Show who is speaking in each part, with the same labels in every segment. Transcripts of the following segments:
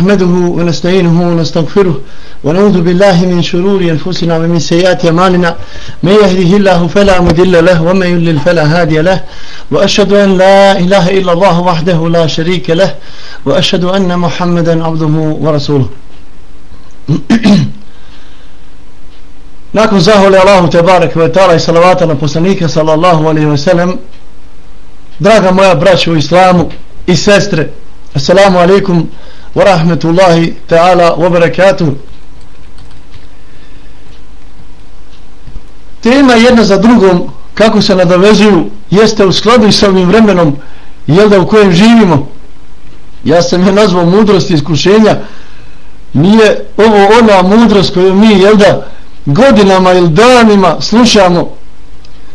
Speaker 1: نحمده ونستعينه ونستغفره ونعوذ بالله من شرور أنفسنا ومن سيئات أعمالنا. من يهده الله فلا مضل له ومن يضلل فلا هادي له. وأشهد أن لا إله إلا الله وحده لا شريك له. وأشهد أن محمدا عبده ورسوله. Nakon zahvali Allahu Tebarek ve i salavata na poslanika sallallahu alaihi wa sallam Draga moja braća u islamu i sestre Assalamu alaikum wa rahmetullahi ta'ala وبركاته Tema jedna za drugom kako se nadovezuju jeste u skladu i sa ovim vremenom jel da u kojem živimo? Ja sam je nazvao mudrost iskušenja. Nije ovo ona mudrost koju mi jel da godinama ili danima slušamo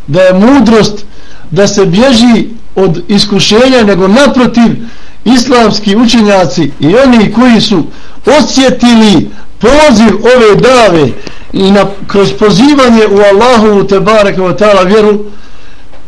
Speaker 1: da je mudrost da se bježi od iskušenja nego naprotiv islamski učenjaci i oni koji su osjetili poziv ove dave i na, kroz pozivanje u Allahu te bareke wa ta'ala vjeru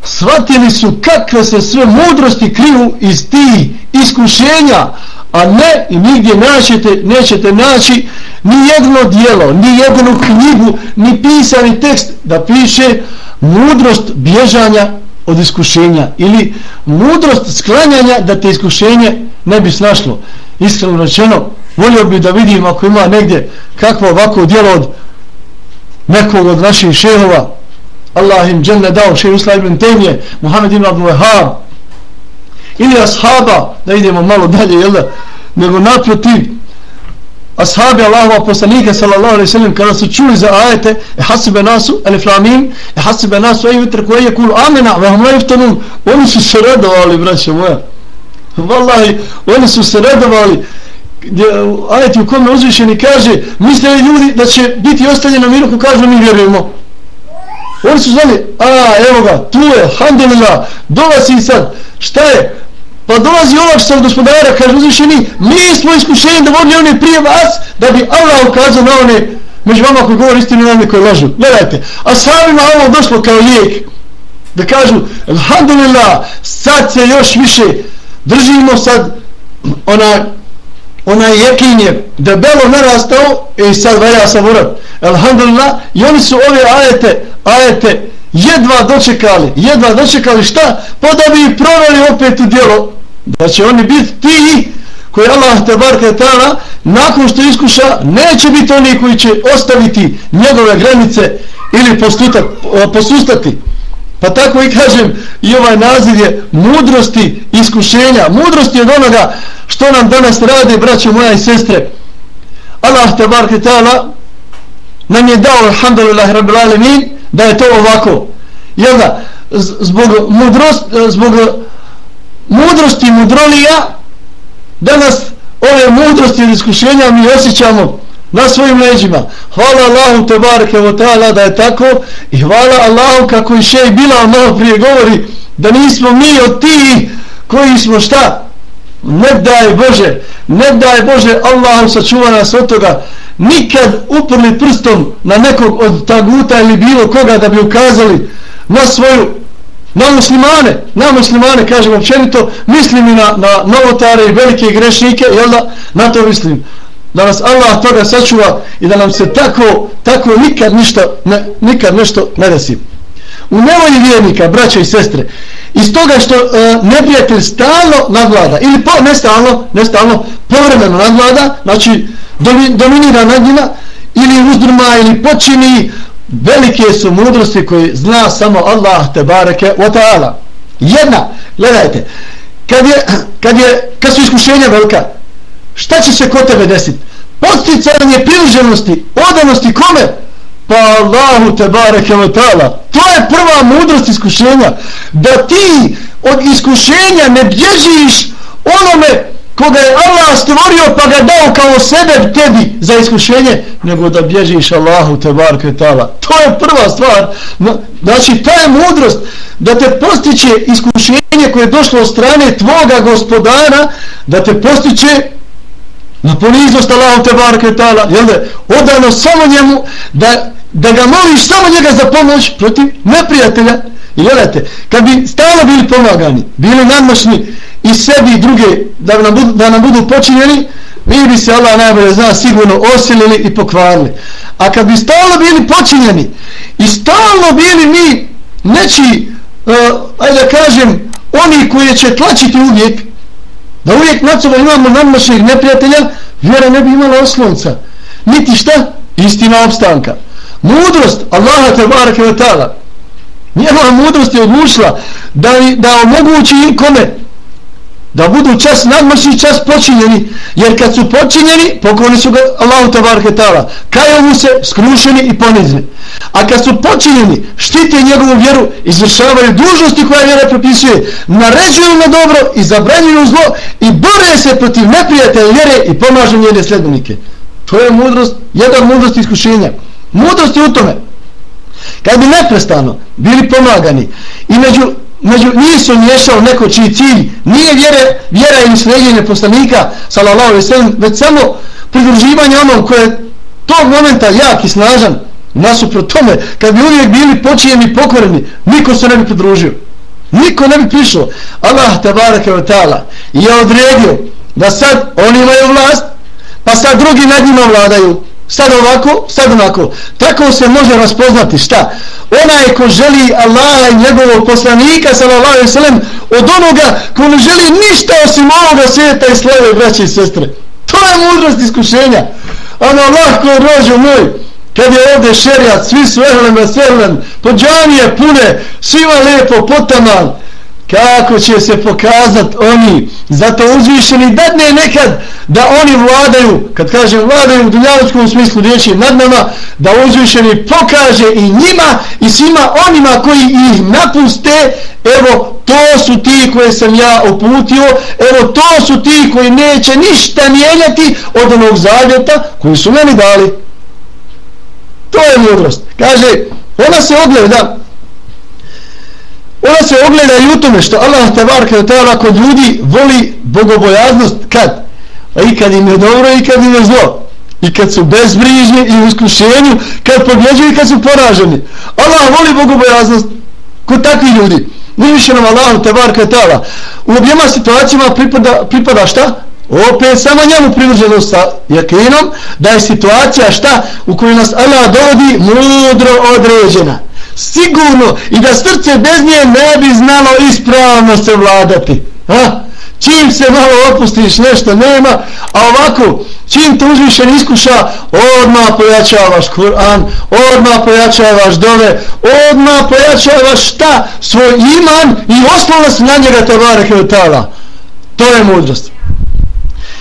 Speaker 1: shvatili su kakve se sve mudrosti kriju iz tih iskušenja a ne i nigdje naćete, nećete naći ni jedno dijelo, ni jednu knjigu, ni pisani tekst da piše mudrost bježanja od iskušenja ili mudrost sklanjanja da te iskušenje ne bi snašlo. Iskreno rečeno, volio bi da vidim ako ima negdje kakvo ovako djelo od nekog od naših šehova. Allah im džene dao šehr Usla ibn Temije Muhammed ibn Abdul Wahab ili ashaba da idemo malo dalje jel da? Nego naprotiv ashabi Allahova poslanika sallallahu alaihi sallam kada su čuli za ajete e hasibe nasu alif lamim e hasibe nasu ej vitr koje je kul amena vahum hum liftanun oni su se radovali braće moja. Vallahi oni su se radovali. Ajeti u kome uzvišeni kaže misle ljudi da će biti ostavljeni na miru kažu mi vjerujemo. Oni su znali a evo ga tu je alhamdulillah dolazi sad. Šta je? Pa dolazi olakšta od gospodara, kaže uzvišeni, mi smo iskušeni da vodili one prije vas, da bi Allah ukazao na one među vama koji govori istinu na one koji lažu. Gledajte, a samima ovo došlo kao lijek. Da kažu, alhamdulillah, sad se još više držimo sad onaj onaj jekin je debelo narastao i sad valja savurat. Alhamdulillah, i oni su ove ajete, ajete jedva dočekali, jedva dočekali šta? Pa da bi proveli opet u djelo. Da će oni biti ti koji Allah te barke tala nakon što iskuša neće biti oni koji će ostaviti njegove granice ili posustati pa tako i kažem i ovaj naziv je mudrosti iskušenja mudrosti od onoga što nam danas rade braće moja i sestre. Allah te barke tala nam je dao alhamdulillah rabbil alamin da je to ovako. Jel da? Zbog mudrost zbog mudrosti mudrolija danas ove mudrosti i iskušenja mi osjećamo na svojim leđima. Hvala Allahu te barke o ta'ala da je tako i hvala Allahu kako i šej bila malo prije govori da nismo mi od ti koji smo šta? Ne daj Bože ne daj Bože Allahom sačuva nas od toga nikad uprli prstom na nekog od taguta ili bilo koga da bi ukazali na svoju na muslimane, na muslimane, kažem općenito, mislim i na, na novotare i velike grešnike, jel da, na to mislim. Da nas Allah toga sačuva i da nam se tako, tako nikad ništa, ne, nikad nešto ne desi. U nevolji vjernika, braća i sestre, iz toga što e, neprijatelj stalno nadvlada, ili po, ne stalno, ne stalno, povremeno nadvlada, znači dominira nad njima, ili uzdrma, ili počini, velike su mudrosti koje zna samo Allah te bareke wa ta'ala. Jedna, gledajte kad je, kad je kad su iskušenja velika šta će se kod tebe desiti posticanje priluženosti odanosti kome? Pa Allahu te bareke wa ta'ala. To je prva mudrost iskušenja da ti od iskušenja ne bježiš onome koga je Allah stvorio pa ga dao kao sebe tebi za iskušenje, nego da bježiš Allahu te bar kvetala. To je prva stvar. Znači, ta je mudrost da te postiće iskušenje koje je došlo od strane tvoga gospodara, da te postiće na poniznost Allahu te barke tala, jel da, odano samo njemu, da, da ga moliš samo njega za pomoć protiv neprijatelja. I gledajte, kad bi stalo bili pomagani, bili nadmoćni, i sebi i druge da nam budu, da nam budu počinjeni mi bi se Allah najbolje zna sigurno osilili i pokvarili. A kad bi stalno bili počinjeni i stalno bili mi neći, uh, ajde da kažem, oni koji će tlačiti uvijek, da uvijek nad sobom imamo nadmašnih neprijatelja, vjera ne bi imala oslonca. Niti šta? Istina opstanka. Mudrost Allaha te barake wa ta'ala. Njegova mudrost je odlučila da, da omogući im kome? Da budu čas nadmašni čas počinjeni jer kad su počinjeni pokloni su ga Allahu tabaraka ta'ala. Kajaju mu se skrušeni i ponizni. A kad su počinjeni štite njegovu vjeru izvršavaju dužnosti koja vjera propisuje naređuju na dobro i zabranjuju zlo i bore se protiv neprijatelja vjere i pomažu njene sledbenike to je mudrost jedan mudrost iskušenja. Mudrost je u tome kad bi neprestano bili pomagani i među među njih se miješao neko čiji cilj nije vjere, vjera ili sređenje poslanika sallallahu alaihi sallam već samo pridruživanje onom koje je tog momenta jak i snažan. Nasuprot tome kad bi uvijek bili počijeni i pokoreni niko se ne bi pridružio. Niko ne bi prišao. Allah tabaraka wa ta'ala je odredio da sad oni imaju vlast pa sad drugi nad njima vladaju sad ovako, sad onako. Tako se može raspoznati šta? Onaj ko želi Allaha i njegovog poslanika, sallallahu alaihi sallam, od onoga ko ne želi ništa osim ovoga svijeta i slave, braće i sestre. To je mudrost iskušenja. Ono lahko rođu moj, kad je ovdje šerijat, svi su ehlem, veselem, po džanije pune, svima lijepo, potaman, kako će se pokazat oni zato uzvišeni dadne nekad da oni vladaju kad kažem vladaju u dunjavskom smislu riječi nad nama da uzvišeni pokaže i njima i svima onima koji ih napuste. Evo to su ti koje sam ja uputio evo to su ti koji neće ništa mijenjati od onog zavjeta koji su meni dali. To je mudrost. Kaže ona se ogleda Ona se ogleda i u tome što Allah tabaraka wa ta'ala kod ljudi voli bogobojaznost kad? A i kad im je dobro i kad im je zlo. I kad su bezbrižni i u iskušenju, kad pobjeđuju i kad su poraženi. Allah voli bogobojaznost kod takvih ljudi. Najviše nam Allah tabaraka wa ta'ala. U objema situacijama pripada, pripada šta? Opet samo njemu privrženost sa jakinom da je situacija šta u kojoj nas Allah dovodi mudro određena sigurno i da srce bez nje ne bi znalo ispravno se vladati. Ha? Čim se malo opustiš nešto nema, a ovako, čim te uzvišen iskuša, odmah pojačavaš Kur'an, odmah pojačavaš dove, odmah pojačavaš šta? Svoj iman i osnovno se na njega tabare kevitala. To je mudrost.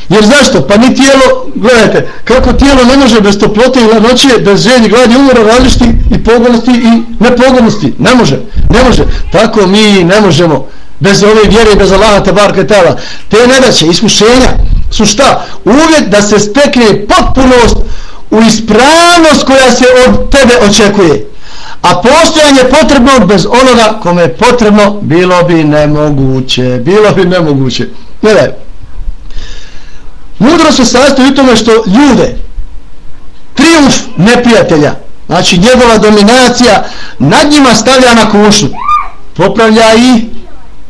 Speaker 1: Jer zašto? Pa ni tijelo, gledajte, kako tijelo ne može bez toplote i hladnoće, bez želji, gladi, umora, različiti i pogodnosti i nepogodnosti. Ne može, ne može. Tako mi ne možemo bez ove vjere i bez Allaha tabarka tela. Te nedaće, iskušenja su šta? Uvjet da se stekne potpunost u ispravnost koja se od tebe očekuje. A postojanje potrebno bez onoga kome je potrebno bilo bi nemoguće. Bilo bi nemoguće. Gledaj, Mudrost se sastoji u tome što ljude, triumf neprijatelja, znači njegova dominacija, nad njima stavlja na kušnju. Popravlja i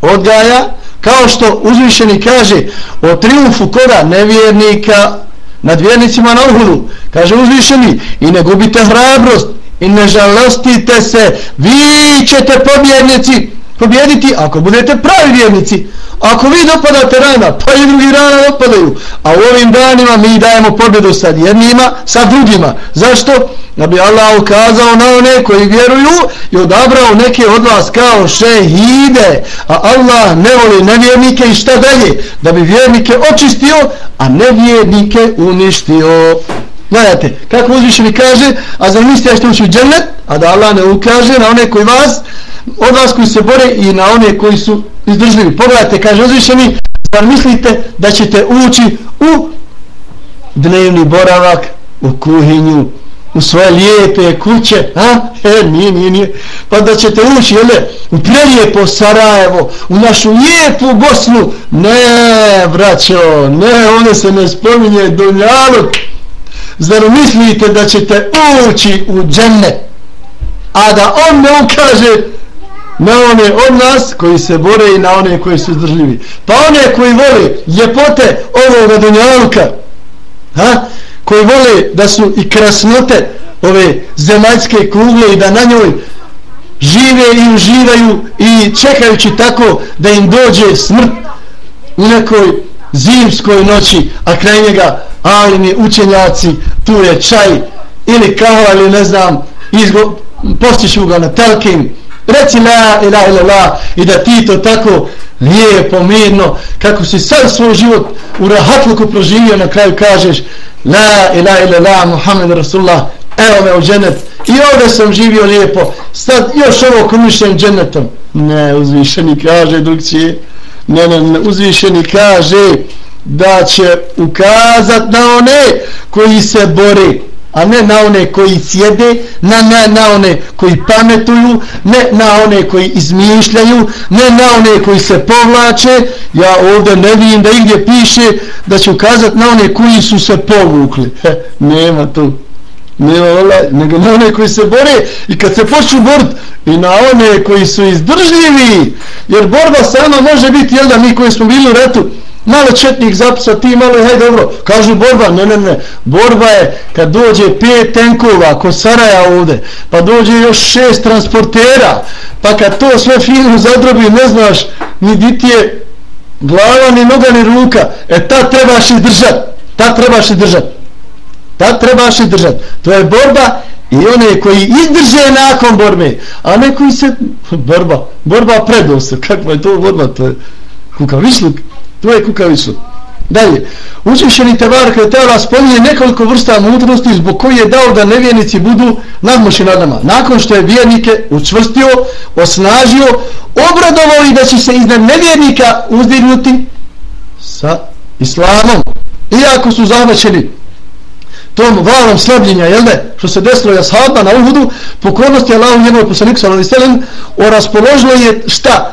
Speaker 1: odgaja, kao što uzvišeni kaže o triumfu koga nevjernika nad vjernicima na uhudu. Kaže uzvišeni i ne gubite hrabrost i ne žalostite se, vi ćete pobjednici pobjediti ako budete pravi vjernici. Ako vi dopadate rana, pa i drugi rana dopadaju. A u ovim danima mi dajemo pobjedu sa jednima, sa drugima. Zašto? Da bi Allah ukazao na one koji vjeruju i odabrao neke od vas kao šehide. A Allah ne voli nevjernike i šta dalje? Da bi vjernike očistio, a nevjernike uništio. Gledajte, kako uzvišeni kaže, a za mislite što ući u džennet, a da Allah ne ukaže na one koji vas, od vas koji se bore i na one koji su izdržljivi. Pogledajte, kaže uzvišeni, zar mislite da ćete ući u dnevni boravak, u kuhinju, u svoje lijepe kuće, a? E, nije, nije, nije. Pa da ćete ući, jele, u prelijepo Sarajevo, u našu lijepu Bosnu. Ne, braćo, ne, one se ne spominje Dunjaluk. Zar mislite da ćete ući u džene, a da on ne ukaže na one od nas koji se bore i na one koji su izdržljivi. Pa one koji vole ljepote ovoga dunjaluka, ha? koji vole da su i krasnote ove zemaljske kugle i da na njoj žive i uživaju i čekajući tako da im dođe smrt u nekoj zimskoj noći, a kraj njega alini učenjaci, tu je čaj ili kava ili ne znam, izgo, postiću ga na telkim, reći la ilaha illallah i da ti to tako lijepo, mirno, kako si sad svoj život u rahatluku proživio, na kraju kažeš la ilaha illallah Muhammed Rasulullah, evo me u dženet i ovdje sam živio lijepo, sad još ovo komišljam dženetom. Ne, uzvišeni kaže drugčije, ne, ne, ne, uzvišeni kaže da će ukazat na one koji se bore a ne na one koji sjede, na, na, na one koji pametuju, ne na one koji izmišljaju, ne na one koji se povlače. Ja ovdje ne vidim da igdje piše da će ukazat na one koji su se povukli. He, nema tu. Nema ola, nego na one koji se bore i kad se počnu borit i na one koji su izdržljivi. Jer borba sama može biti, jel da mi koji smo bili u retu, malo četnik zapisa, ti malo, hej dobro, kažu borba, ne, ne, ne, borba je kad dođe pet tenkova ko Saraja ovde, pa dođe još šest transportera, pa kad to sve fino zadrobi, ne znaš, ni di ti je glava, ni noga, ni ruka, e ta trebaš i držat, ta trebaš i držat, ta trebaš i držat, to je borba i one koji izdrže nakon borbe, a ne koji se, borba, borba predosta, kakva je to borba, to je kukavišluk, To je kukavicu. Dalje, uzvišeni Tebar Kretala spominje nekoliko vrsta mudrosti zbog koji je dao da nevjernici budu nadmoći nad nama. Nakon što je vjernike učvrstio, osnažio, obradovao i da će se iznad nevjernika uzdignuti sa islamom. Iako su zahvaćeni tom valom slabljenja, jel ne, što se desilo je sahaba na uhudu, pokornosti Allahu njegovog poslanika sallallahu alejhi ve sellem, je šta?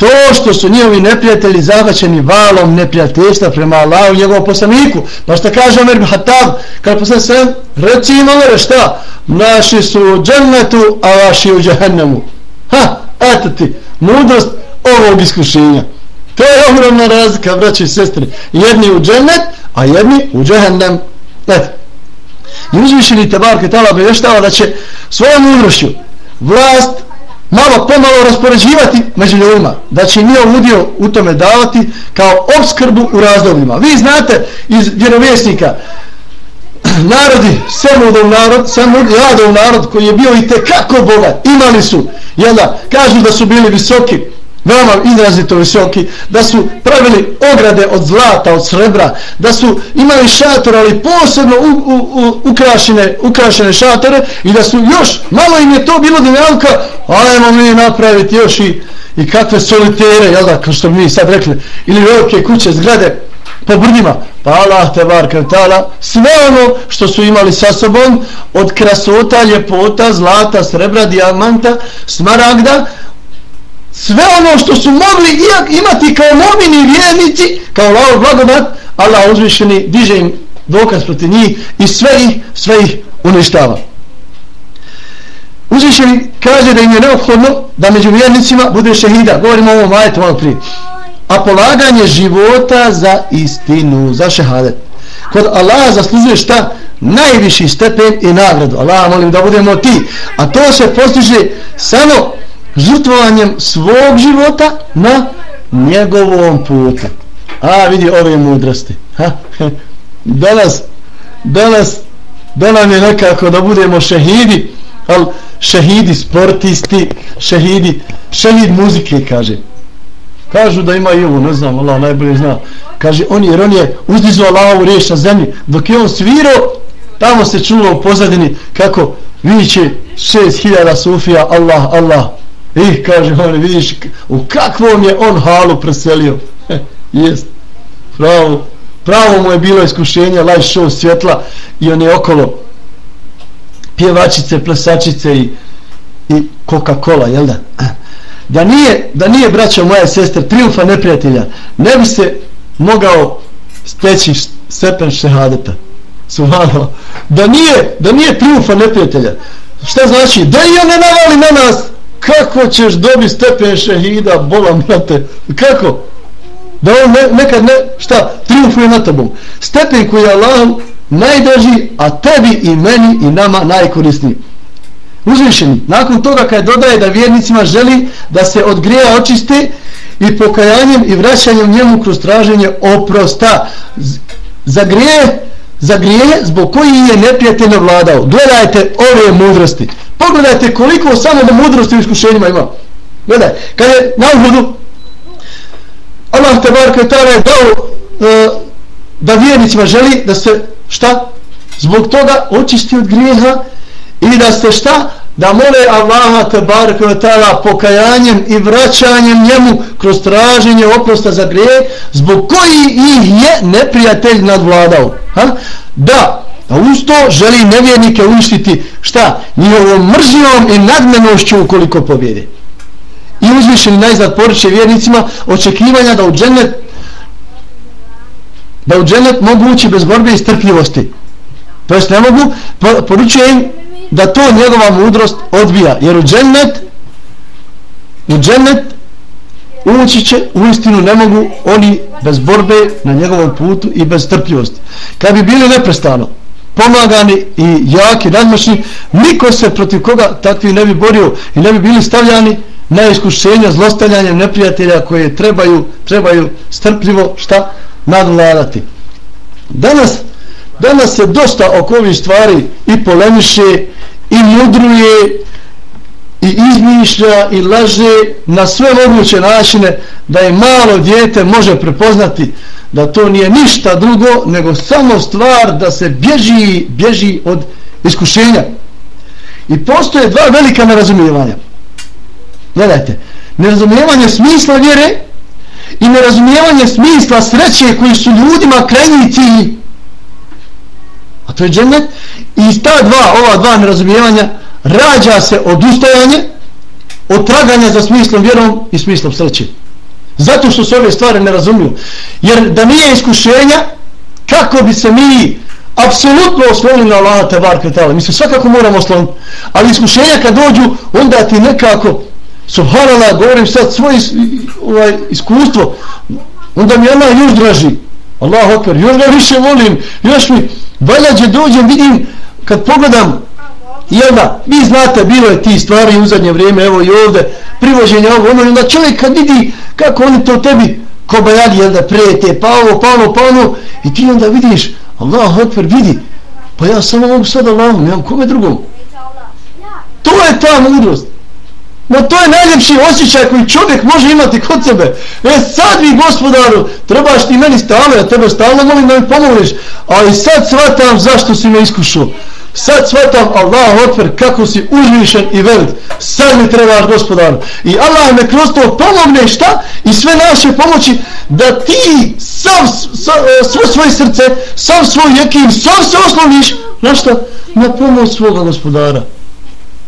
Speaker 1: To što su njihovi neprijatelji zahvaćeni valom neprijateljstva prema Allahu i njegovom poslaniku. Pa što kaže Omer Hatab, kada poslanik sve, reci im Omer, šta? Naši su u džennetu, a vaši u džahennemu. Ha, eto ti, mudrost ovog iskušenja. To je ogromna razlika, braći i sestri. Jedni u džennet, a jedni u džahennem. Eto. I uzvišeni Tebar Ketala obještava da će svojom mudrošću vlast malo pomalo raspoređivati među ljudima, da će njihov udio u tome davati kao obskrbu u razdobljima. Vi znate iz vjerovjesnika, narodi, Semudov narod, samudov narod koji je bio i tekako bogat, imali su, jel da, kažu da su bili visoki, veoma izrazito visoki, da su pravili ograde od zlata, od srebra, da su imali šator, ali posebno u, u, u, ukrašene, ukrašene šatore i da su još, malo im je to bilo dinamika, ajmo mi napraviti još i, i kakve solitere, jel da, kao što mi sad rekli, ili velike kuće, zgrade, po brdima, pa Allah te bar kretala, sve ono što su imali sa sobom, od krasota, ljepota, zlata, srebra, dijamanta, smaragda, sve ono što su mogli imati kao momini vjernici, kao lao blagodat, Allah uzvišeni diže im dokaz proti njih i sve ih, sve ih uništava. Uzvišeni kaže da im je neophodno da među vjernicima bude šehida. Govorimo o ovom ajetu malo prije. A polaganje života za istinu, za šehadet. Kod Allah zaslužuje šta? Najviši stepen i nagradu. Allah molim da budemo ti. A to se postiže samo žrtvovanjem svog života na njegovom putu. A vidi ove mudrosti. Ha? Danas, danas, da nam je nekako da budemo šehidi, ali šehidi sportisti, šehidi, šehid muzike, kaže. Kažu da ima i ovo, ne znam, Allah najbolje zna. Kaže, on jer on je uzdizuo Allahovu riješ na zemlji. Dok je on svirao, tamo se čulo u pozadini kako viće šest hiljada sufija, Allah, Allah, I kaže on, vidiš, u kakvom je on halu preselio. Jest. Pravo, pravo mu je bilo iskušenje, live show svjetla i on je okolo pjevačice, plesačice i, i Coca-Cola, jel da? Da nije, da nije braća moja sestra triumfa neprijatelja, ne bi se mogao steći stepen šehadeta. Suvano. Da nije, da nije triumfa neprijatelja. Šta znači? Da i on ne navali na nas kako ćeš dobiti stepen šehida bolam na te kako da on ne, nekad ne šta triumfuje na tobom stepen koji je Allah najdraži, a tebi i meni i nama najkorisniji. Uzvišeni, nakon toga kad dodaje da vjernicima želi da se od grija očiste i pokajanjem i vraćanjem njemu kroz traženje oprosta za grije, za grije zbog koji je neprijatelj vladao. Gledajte ove mudrosti. Pogledajte koliko samo mudrosti u iskušenjima ima. Gledaj, kad je na uhodu Allah te bar kretara je dao e, da vjernicima želi da se šta? Zbog toga očisti od grijeha i da se šta? Da mole Allaha te bar kretara pokajanjem i vraćanjem njemu kroz traženje oprosta za grije zbog koji ih je neprijatelj nadvladao. Ha? Da, a uz to želi nevjernike uništiti šta? Njihovom mržnjom i nadmenošću ukoliko pobjede i uzvišeni najzad poriče vjernicima očekivanja da u džennet da u džennet mogu ući bez borbe i strpljivosti to jest ne mogu poručuje im da to njegova mudrost odbija jer u džennet u džennet ući će u istinu ne mogu oni bez borbe na njegovom putu i bez strpljivosti kad bi bili neprestano pomagani i jaki, nadmoćni. Niko se protiv koga takvi ne bi borio i ne bi bili stavljani na iskušenja zlostavljanja neprijatelja koje trebaju trebaju strpljivo šta? Nadvladati. Danas danas se dosta oko ovih stvari i polemiše i mudruje i izmišlja i laže na sve moguće načine da je malo djete može prepoznati da to nije ništa drugo nego samo stvar da se bježi bježi od iskušenja i postoje dva velika nerazumijevanja gledajte, nerazumijevanje smisla vjere i nerazumijevanje smisla sreće koji su ljudima krajnji cilji. A to je džennet. I iz ta dva, ova dva nerazumijevanja rađa se odustajanje od traganja za smislom vjerom i smislom sreće. Zato što se ove stvari ne razumiju. Jer da nije iskušenja, kako bi se mi apsolutno oslonili na Allah te bar kretala. Mi se svakako moramo osloniti. Ali iskušenja kad dođu, onda ti nekako subhanallah, govorim sad svoje ovaj, iskustvo, onda mi Allah još draži. Allah okvar, još ga više volim, još mi valjađe dođem, vidim, kad pogledam, jel da, vi znate, bilo je ti stvari u zadnje vrijeme, evo i ovde, privođenje ovo, ono, onda čovjek kad vidi kako oni to tebi kobajali, jel da, prete, pa ovo, pa ono, pa ono, i ti onda vidiš, Allah okvar, vidi, pa ja samo mogu sad Allahom, nemam kome drugom. To je ta mudrost. Ma to je najljepši osjećaj koji čovjek može imati kod sebe. E sad mi gospodaru, trebaš ti meni stalno, ja tebe stalno molim da mi pomoliš. Ali sad shvatam zašto si me iskušao. Sad shvatam Allah otver kako si uzvišen i velik. Sad mi trebaš gospodaru. I Allah me kroz to pomogne šta? I sve naše pomoći da ti sam sav, e, svo svoje srce, sam svoj jekim, sam se osloniš na šta? Na pomoć svoga gospodara.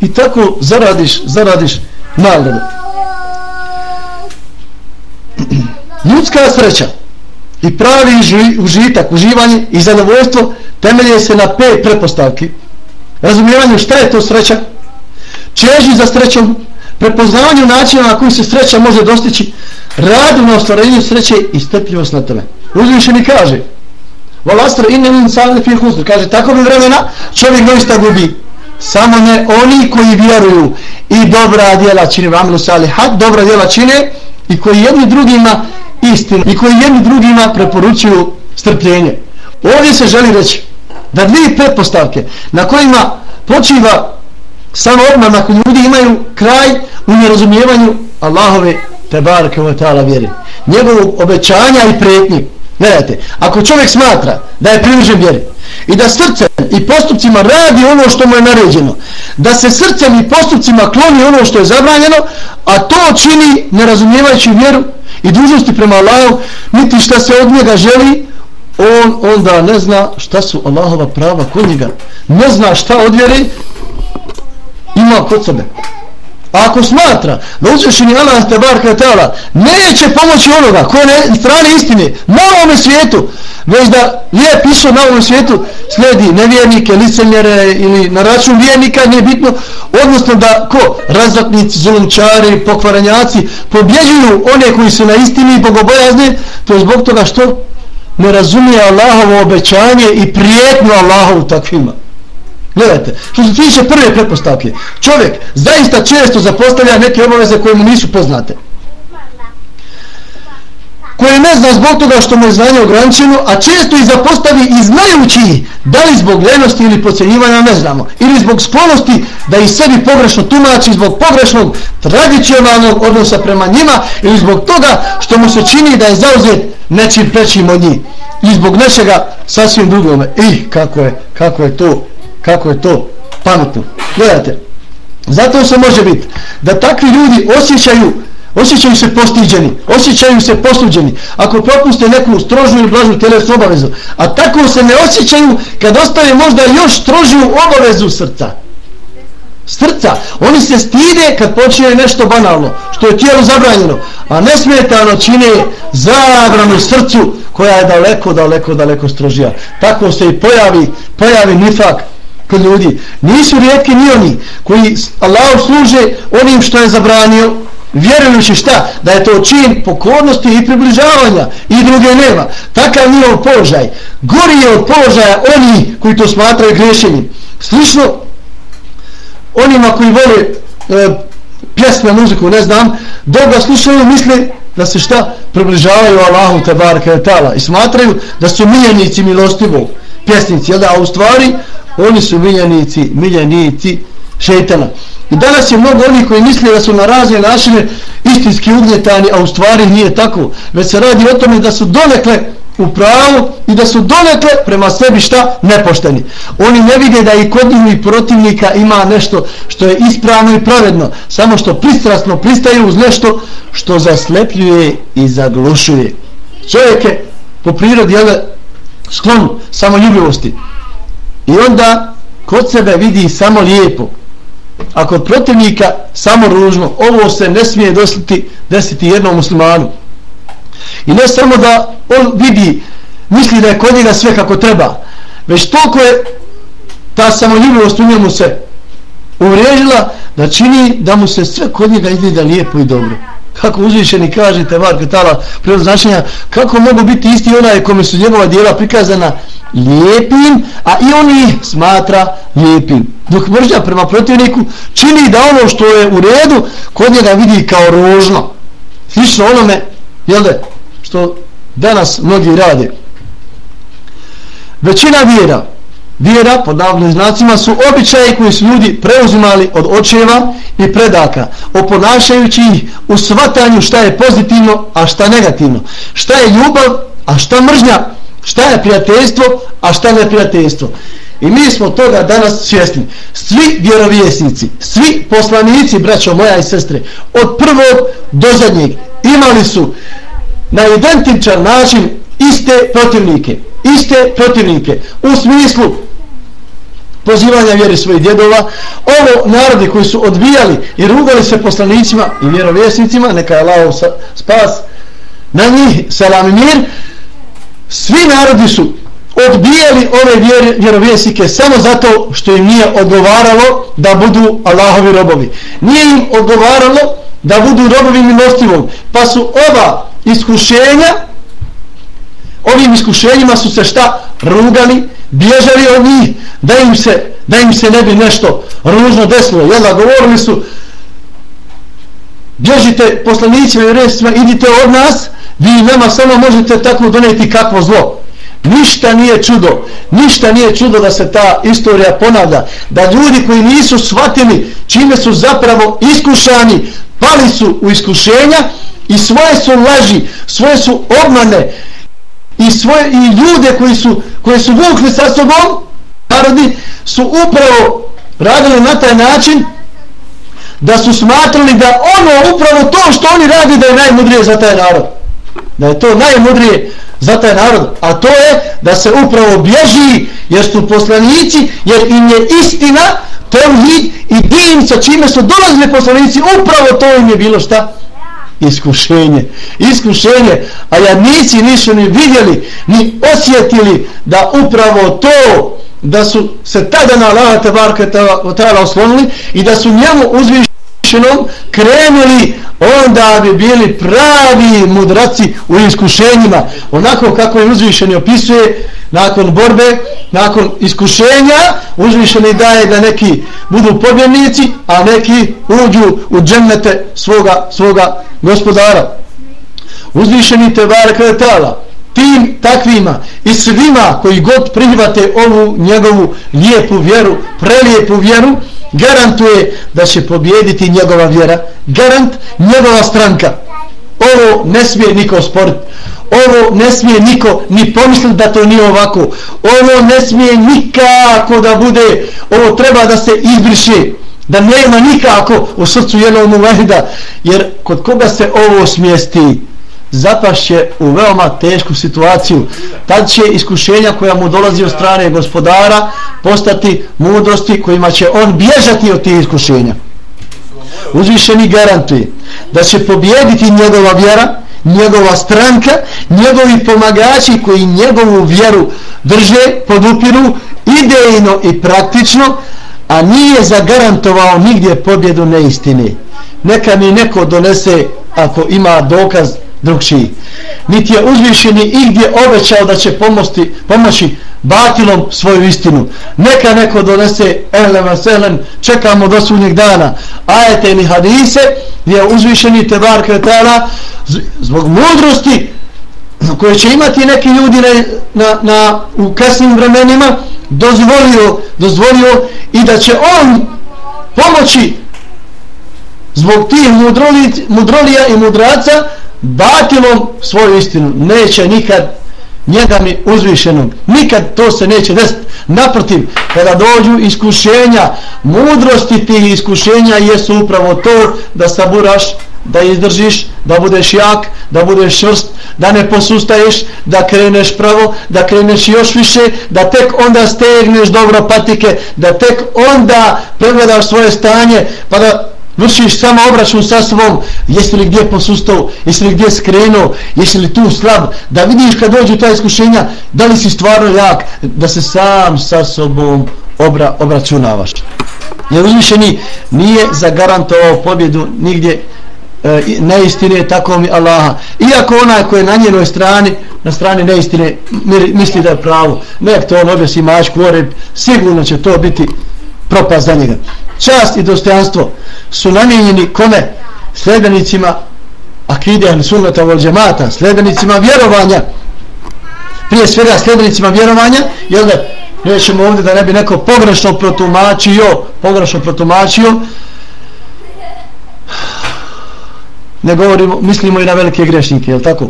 Speaker 1: I tako zaradiš, zaradiš nagradu. Ljudska sreća i pravi užitak, uživanje i zadovoljstvo temelje se na pet pretpostavki. Razumijevanje šta je to sreća, čeži za srećom, prepoznavanju načina na koji se sreća može dostići, radu na ostvarenju sreće i strpljivost na tome. Uzvišeni kaže, Valastra in nemin salne fi husr, kaže, tako bi vremena čovjek doista gubi samo ne oni koji vjeruju i dobra djela čine vamilu salihat, dobra djela čine i koji jedni drugima istinu i koji jedni drugima preporučuju strpljenje. Ovdje se želi reći da dvije pretpostavke na kojima počiva samo odmah nakon ljudi imaju kraj u nerazumijevanju Allahove tebareke u ta'ala vjeri. Njegovog obećanja i pretnje. Gledajte, ako čovjek smatra da je priližen vjeri i da srcem i postupcima radi ono što mu je naređeno, da se srcem i postupcima kloni ono što je zabranjeno, a to čini nerazumijevajući vjeru i dužnosti prema Allahu, niti šta se od njega želi, on onda ne zna šta su Allahova prava kod njega. Ne zna šta odvjeri ima kod sebe. A ako smatra da uzvišeni Allah te barka tela neće pomoći onoga ko je na strani istine na ovom svijetu, već da je pisao na ovom svijetu slijedi nevjernike, licenjere ili na račun vjernika, nije bitno, odnosno da ko razvatnici, zulumčari, pokvaranjaci pobjeđuju one koji su na istini i bogobojazni, to je zbog toga što ne razumije Allahovo obećanje i prijetno Allahovu takvima. Gledajte, što se tiče prve pretpostavke, čovjek zaista često zapostavlja neke obaveze koje mu nisu poznate koje ne zna zbog toga što mu je znanje ograničeno, a često i zapostavi i znajući da li zbog lenosti ili pocenjivanja ne znamo, ili zbog sklonosti da i sebi pogrešno tumači zbog pogrešnog tradicionalnog odnosa prema njima ili zbog toga što mu se čini da je zauzet nečim prečim od njih i zbog nečega sasvim drugome. I kako je, kako je to, kako je to pametno. Gledajte, zato se može biti da takvi ljudi osjećaju osjećaju se postiđeni, osjećaju se posuđeni, ako propuste neku strožu i blažu telesnu obavezu, a tako se ne osjećaju kad ostave možda još strožiju obavezu srca. Srca. Oni se stide kad počine nešto banalno, što je tijelo zabranjeno, a nesmetano čine zabranu srcu koja je daleko, daleko, daleko strožija. Tako se i pojavi, pojavi nifak kod ljudi. Nisu rijetki ni oni koji Allah služe onim što je zabranio, vjerujući šta? Da je to čin pokornosti i približavanja i druge nema. Takav nije od položaj. Gori je od položaja oni koji to smatraju grešenjem. Slično onima koji vole e, pjesme, muziku, ne znam, dok ga slušaju misle da se šta približavaju Allahu te barke i smatraju da su miljenici milostivog pjesnici, a u stvari oni su miljenici, miljenici šeitana. I danas je mnogo onih koji misle da su na razne načine istinski ugnjetani, a u stvari nije tako. Već se radi o tome da su donekle u pravu i da su donekle prema sebi šta nepošteni. Oni ne vide da i kod njih protivnika ima nešto što je ispravno i pravedno, samo što pristrasno pristaju uz nešto što zaslepljuje i zaglušuje. Čovjek je po prirodi jele, sklon samoljubivosti i onda kod sebe vidi samo lijepo a kod protivnika samo ružno ovo se ne smije desiti, desiti jednom muslimanu. I ne samo da on vidi misli da je kod njega sve kako treba već toliko je ta samoljubivost u njemu se uvriježila da čini da mu se sve kod njega izgleda lijepo i dobro kako uzvišeni kažete var Tala, prirod značenja kako mogu biti isti onaj kome su njegova dijela prikazana lijepim a i on ih smatra lijepim. Dok mržnja prema protivniku čini da ono što je u redu kod njega vidi kao ružno. Slično onome jel de, što danas mnogi rade. Većina vjera vjera pod navodnim znacima su običaje koji su ljudi preuzimali od očeva i predaka oponašajući ih u svatanju šta je pozitivno a šta negativno. Šta je ljubav a šta mržnja? Šta je prijateljstvo a šta ne prijateljstvo i mi smo toga danas svjesni. Svi vjerovjesnici svi poslanici braćo moja i sestre od prvog do zadnjeg imali su na identičan način iste protivnike. Iste protivnike. U smislu pozivanja vjeri svojih djedova. Ovo narodi koji su odbijali i rugali se poslanicima i vjerovjesnicima neka je Allah spas na njih salam i mir. Svi narodi su odbijali ove vjer, vjerovjesnike samo zato što im nije odgovaralo da budu Allahovi robovi. Nije im odgovaralo da budu robovi milostivom pa su ova iskušenja ovim iskušenjima su se šta rugali bježali od njih da im se, da im se ne bi nešto ružno desilo jel da? Govorili su bježite poslanicima i resima idite od nas vi nama samo možete tako doneti kakvo zlo. Ništa nije čudo ništa nije čudo da se ta istorija ponavlja da ljudi koji nisu shvatili čime su zapravo iskušani pali su u iskušenja i svoje su laži svoje su obmane i svoje i ljude koji su koji su vukli sa sobom narodi su upravo radili na taj način da su smatrali da ono upravo to što oni radi da je najmudrije za taj narod. Da je to najmudrije za taj narod. A to je da se upravo bježi jer su poslanici jer im je istina tevhid i din sa čime su dolazili poslanici upravo to im je bilo šta iskušenje. Iskušenje, a ja nisi nisu ni vidjeli, ni osjetili da upravo to, da su se tada na Allaha Tebarka barke oslonili i da su njemu uzvišeni uzvišenom krenuli onda bi bili pravi mudraci u iskušenjima. Onako kako je uzvišeni opisuje nakon borbe nakon iskušenja uzvišeni daje da neki budu pobjednici a neki uđu u džennete svoga, svoga gospodara. Uzvišeni te barek tala tim takvima i svima koji god prihvate ovu njegovu lijepu vjeru, prelijepu vjeru, garantuje da će pobjediti njegova vjera, garant njegova stranka. Ovo ne smije niko sport, ovo ne smije niko ni pomisliti da to nije ovako, ovo ne smije nikako da bude, ovo treba da se izbriše, da nema nikako u srcu jednog muvahida. jer kod koga se ovo smijestiti? Zapašće u veoma tešku situaciju. Tad će iskušenja koja mu dolazi od strane gospodara postati mudrosti kojima će on bježati od tih iskušenja. Uzvišeni garantuje da će pobjediti njegova vjera, njegova stranka, njegovi pomagači koji njegovu vjeru drže, podupiru idejno i praktično, a nije zagarantovao nigdje pobjedu neistine. Neka mi neko donese, ako ima dokaz, drugčiji. Niti je uzvišeni i gdje obećao da će pomosti, pomoći batilom svoju istinu. Neka neko donese elema selen, čekamo do sunnjeg dana. Ajete ili hadise gdje je uzvišeni tebar kretala zbog mudrosti koje će imati neki ljudi na, na, na, u kasnim vremenima dozvolio, dozvolio i da će on pomoći zbog tih mudrolija i mudraca batilom svoju istinu. Neće nikad njega mi uzvišenog. Nikad to se neće desiti. Naprotiv kada dođu iskušenja mudrosti tih iskušenja jesu upravo to da saburaš da izdržiš, da budeš jak, da budeš šrst, da ne posustaješ, da kreneš pravo, da kreneš još više, da tek onda stegneš dobro patike, da tek onda pregledaš svoje stanje, pa da vršiš samo obračun sa sobom, jesi li gdje posustao, jesi li gdje skrenuo, jesi li tu slab, da vidiš kad dođu ta iskušenja, da li si stvarno jak, da se sam sa sobom obra, obračunavaš. Jer uzvišeni nije zagarantovao pobjedu nigdje e, neistine, tako mi Allaha. Iako onaj koji je na njenoj strani, na strani neistine, misli da je pravo, nek to on objesi mačku, sigurno će to biti propast za njega čast i dostojanstvo su namijenjeni kome? Sledenicima akide ali sunnata vol džemata sljedenicima vjerovanja. Prije svega sledenicima vjerovanja jel da? Nećemo ovdje da ne bi neko pogrešno protumačio pogrešno protumačio ne govorimo mislimo i na velike grešnike jel tako?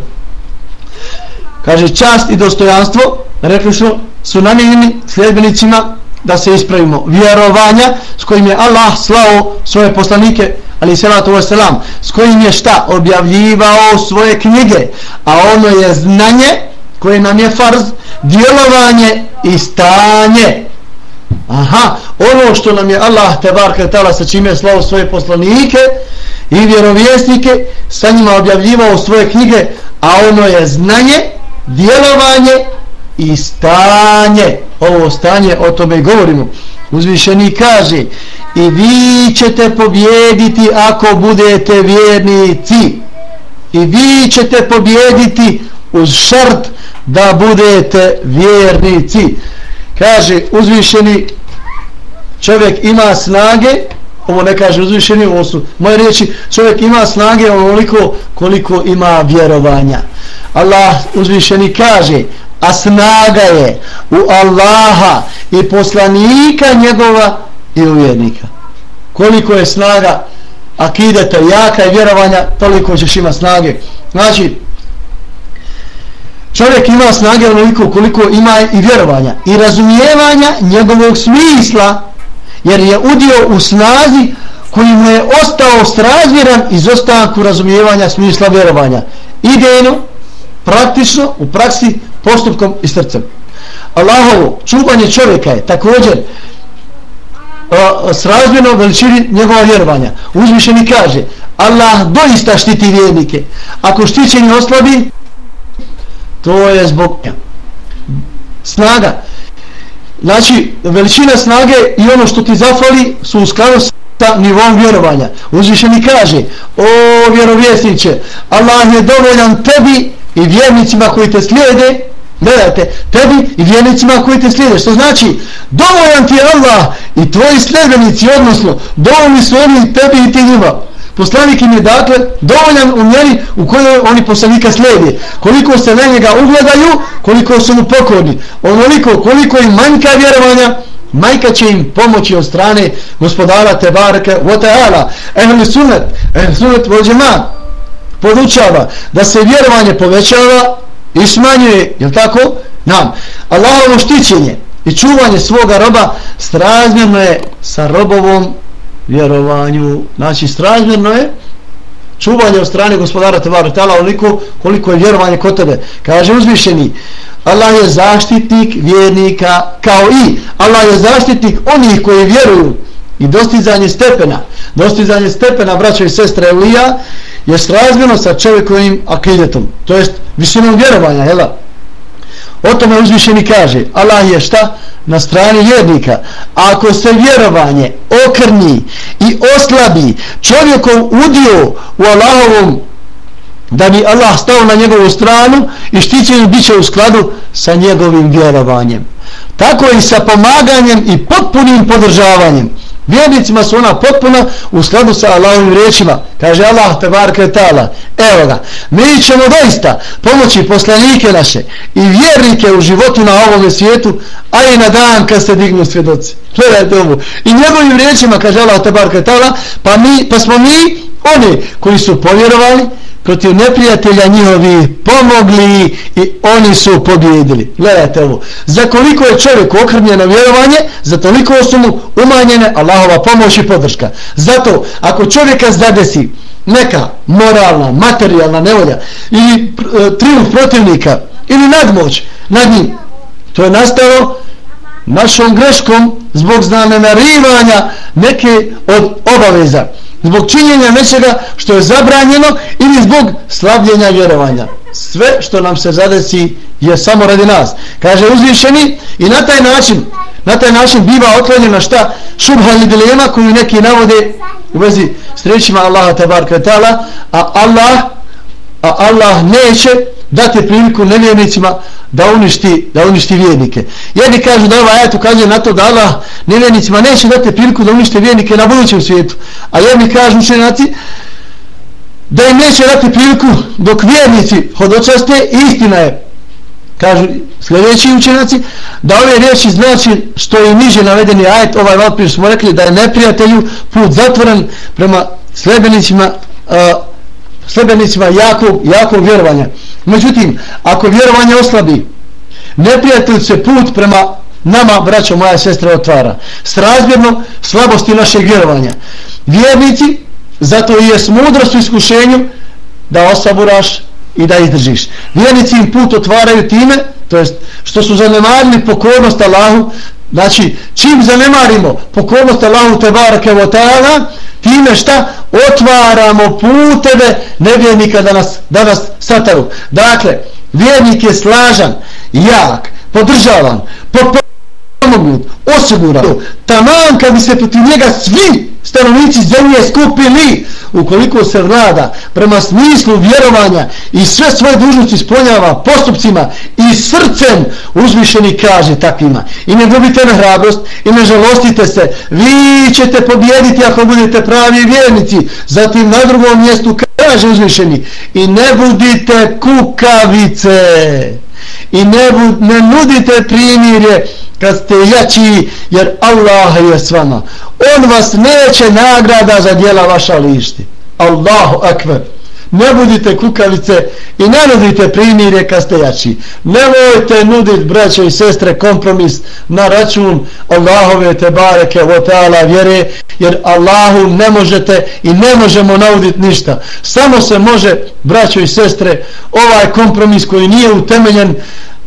Speaker 1: Kaže čast i dostojanstvo rekli su su namijenjeni sljedbenicima da se ispravimo vjerovanja s kojim je Allah slao svoje poslanike ali salatu wasalam s kojim je šta? Objavljivao svoje knjige. A ono je znanje koje nam je farz djelovanje i stanje. Aha ono što nam je Allah te bar kretala sa čime je slao svoje poslanike i vjerovjesnike sa njima objavljivao svoje knjige a ono je znanje djelovanje i stanje ovo stanje o tome govorimo. Uzvišeni kaže i vi ćete pobjediti ako budete vjernici. I vi ćete pobjediti uz šart da budete vjernici. Kaže uzvišeni čovjek ima snage. Ovo ne kaže uzvišeni ovo su moje riječi. Čovjek ima snage onoliko koliko ima vjerovanja. Allah uzvišeni kaže a snaga je u Allaha i poslanika njegova i uvjernika. Koliko je snaga akideta jaka i vjerovanja, toliko ćeš ima snage. Znači, čovjek ima snage onoliko koliko ima i vjerovanja i razumijevanja njegovog smisla, jer je udio u snazi koji mu je ostao strazviran iz ostanku razumijevanja smisla vjerovanja. Idejno, praktično, u praksi, postupkom i srcem. Allahovo čuvanje čovjeka je također uh, s razmjenom veličini njegova vjerovanja. Uzvišeni kaže Allah doista štiti vjernike. Ako štićenje oslabi to je zbog snaga. Znači, veličina snage i ono što ti zafali su u skladu sa nivom vjerovanja. Uzvišeni kaže, o vjerovjesniće, Allah je dovoljan tebi i vjernicima koji te slijede, gledajte, tebi i vjernicima koji te slijede. Što znači, dovoljan ti je Allah i tvoji sljedbenici, odnosno, dovoljni su oni tebi i ti njima. Poslanik im je dakle dovoljan u mjeri u kojoj oni poslanika slijede. Koliko se na njega ugledaju, koliko su mu pokorni. Onoliko koliko im manjka vjerovanja, majka će im pomoći od strane gospodara Tebareke Voteala. Ehli sunet, ehli sunet vođema podučava da se vjerovanje povećava i smanjuje, jel tako? Nam. Allahovo štićenje i čuvanje svoga roba strazmjerno je sa robovom vjerovanju. Znači, strazmjerno je čuvanje od strane gospodara Tebaru Tala onoliko koliko je vjerovanje kod tebe. Kaže uzvišeni, Allah je zaštitnik vjernika kao i Allah je zaštitnik onih koji vjeruju i dostizanje stepena dostizanje stepena braća i sestre Elija je srazmjerno sa čovjekovim akidetom to jest visinom vjerovanja jela? o tome uzvišeni kaže Allah je šta? na strani vjernika ako se vjerovanje okrni i oslabi čovjekov udio u Allahovom da bi Allah stao na njegovu stranu i štićenju bit će u skladu sa njegovim vjerovanjem. Tako i sa pomaganjem i potpunim podržavanjem. Vjernicima su ona potpuna u skladu sa Allahovim riječima. Kaže Allah, te kretala. evo ga, mi ćemo doista pomoći poslanike naše i vjernike u životu na ovom svijetu, a i na dan kad se dignu svjedoci. Gledajte ovo. I njegovim riječima, kaže Allah, tebar kretala, pa, mi, pa smo mi, oni koji su povjerovali, protiv neprijatelja njihovi pomogli i oni su pobjedili. Gledajte ovo. Za koliko je čovjek okrnjeno vjerovanje, za toliko su mu umanjene Allahova pomoć i podrška. Zato, ako čovjeka zadesi neka moralna, materijalna nevolja ili e, triumf protivnika ili nadmoć nad njim, to je nastalo našom greškom zbog znanemarivanja neke od obaveza zbog činjenja nečega što je zabranjeno ili zbog slabljenja vjerovanja. Sve što nam se zadesi je samo radi nas. Kaže uzvišeni i na taj način na taj način biva otklonjena šta šubha ili dilema koju neki navode u vezi s rečima Allaha tabarka ta'ala a Allah a Allah neće dati priliku nevjernicima da uništi, da uništi vjernike. Jedni kažu da ovaj ajet ukazuje na to da Allah nevjernicima neće dati priliku da unište vjernike na budućem svijetu. A jedni kažu učenjaci da im neće dati priliku dok vjernici hodočaste istina je kažu sljedeći učenjaci da ove riječi znači što je niže navedeni ajet ovaj malo smo rekli da je neprijatelju put zatvoren prema sljedenicima uh, sljedbenicima jakog, jakog vjerovanja. Međutim, ako vjerovanje oslabi, neprijatelj se put prema nama, braćo moja sestra, otvara. Srazmjerno slabosti našeg vjerovanja. Vjernici, zato i je smudrost u iskušenju da osaburaš i da izdržiš. Vjernici im put otvaraju time, to jest što su zanemarili pokornost Allahu, znači čim zanemarimo pokornost Allahu te barake ta'ala, time šta otvaramo puteve nevjernika da nas, da nas sataru. Dakle, vjernik je slažan, jak, podržavan, pomognut, osigurao, Taman kad bi se protiv njega svi stanovnici zemlje skupili, ukoliko se vlada prema smislu vjerovanja i sve svoje dužnosti ispunjava postupcima i srcem uzvišeni kaže takvima. I ne gubite na hrabrost i ne žalostite se. Vi ćete pobjediti ako budete pravi vjernici. Zatim na drugom mjestu kaže uzvišeni i ne budite kukavice i ne, ne nudite primirje kad ste jači jer Allah je s vama. On vas neće nagrada za dijela vaša lišti. Allahu akbar ne budite kukavice i ne nudite primirje kad ste jači. Nemojte nuditi braće i sestre kompromis na račun Allahove te bareke o teala vjere jer Allahu ne možete i ne možemo nauditi ništa. Samo se može braće i sestre ovaj kompromis koji nije utemeljen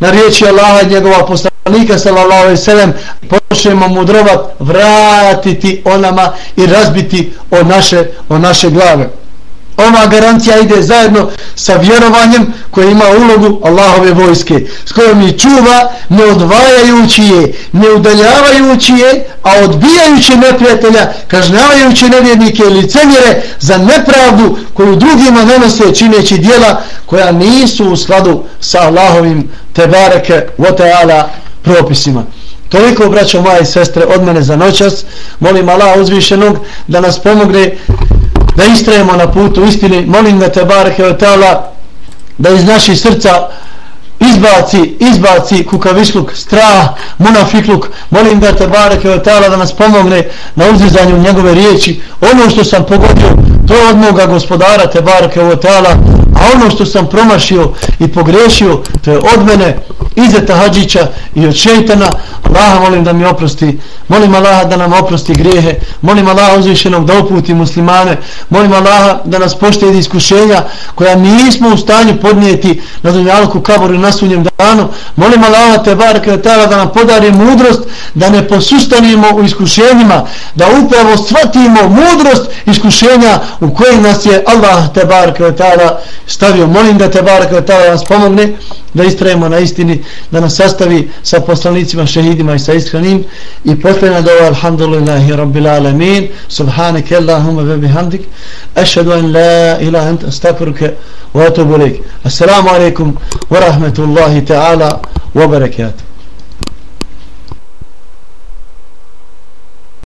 Speaker 1: na riječi Allaha i njegova poslanika sallallahu alejhi ve sellem počnemo mudrovat vratiti onama i razbiti o naše o naše glave ova garancija ide zajedno sa vjerovanjem koje ima ulogu Allahove vojske s kojom je čuva ne odvajajući je ne udaljavajući je a odbijajući neprijatelja kažnjavajući nevjednike ili licemjere za nepravdu koju drugima nanose čineći dijela koja nisu u skladu sa Allahovim tebareke ta'ala propisima Toliko, braćo moje i sestre, od mene za noćas. Molim Allah uzvišenog da nas pomogne da istrajemo na putu istine, Molim da te barke od tala da iz naših srca izbaci, izbaci kukavišluk, strah, munafikluk. Molim da te barke od tala da nas pomogne na uzizanju njegove riječi. Ono što sam pogodio, to od moga gospodara te barke od tala a ono što sam promašio i pogrešio to je od mene izeta hađića i od šeitana. Allaha molim da mi oprosti. Molim Allaha da nam oprosti grijehe. Molim Allaha uzvišenog da uputi muslimane. Molim Allaha da nas poštedi iskušenja koja nismo u stanju podnijeti na dunjalku kaboru i nasunjem danu. Molim Allaha te barke da nam podari mudrost da ne posustanimo u iskušenjima da upravo shvatimo mudrost iskušenja u kojim nas je Allah te barke stavio. Molim da te bar da nas pomogne da istrajemo na istini, da nas sastavi sa poslanicima, šehidima i sa iskrenim i posljedna dova alhamdulillahi rabbil alamin subhanike Allahumma ve bihamdik ašhadu an la ilaha anta astaghfiruka wa atubu ilaik assalamu alaikum wa rahmetullahi ta'ala wa barakatuh.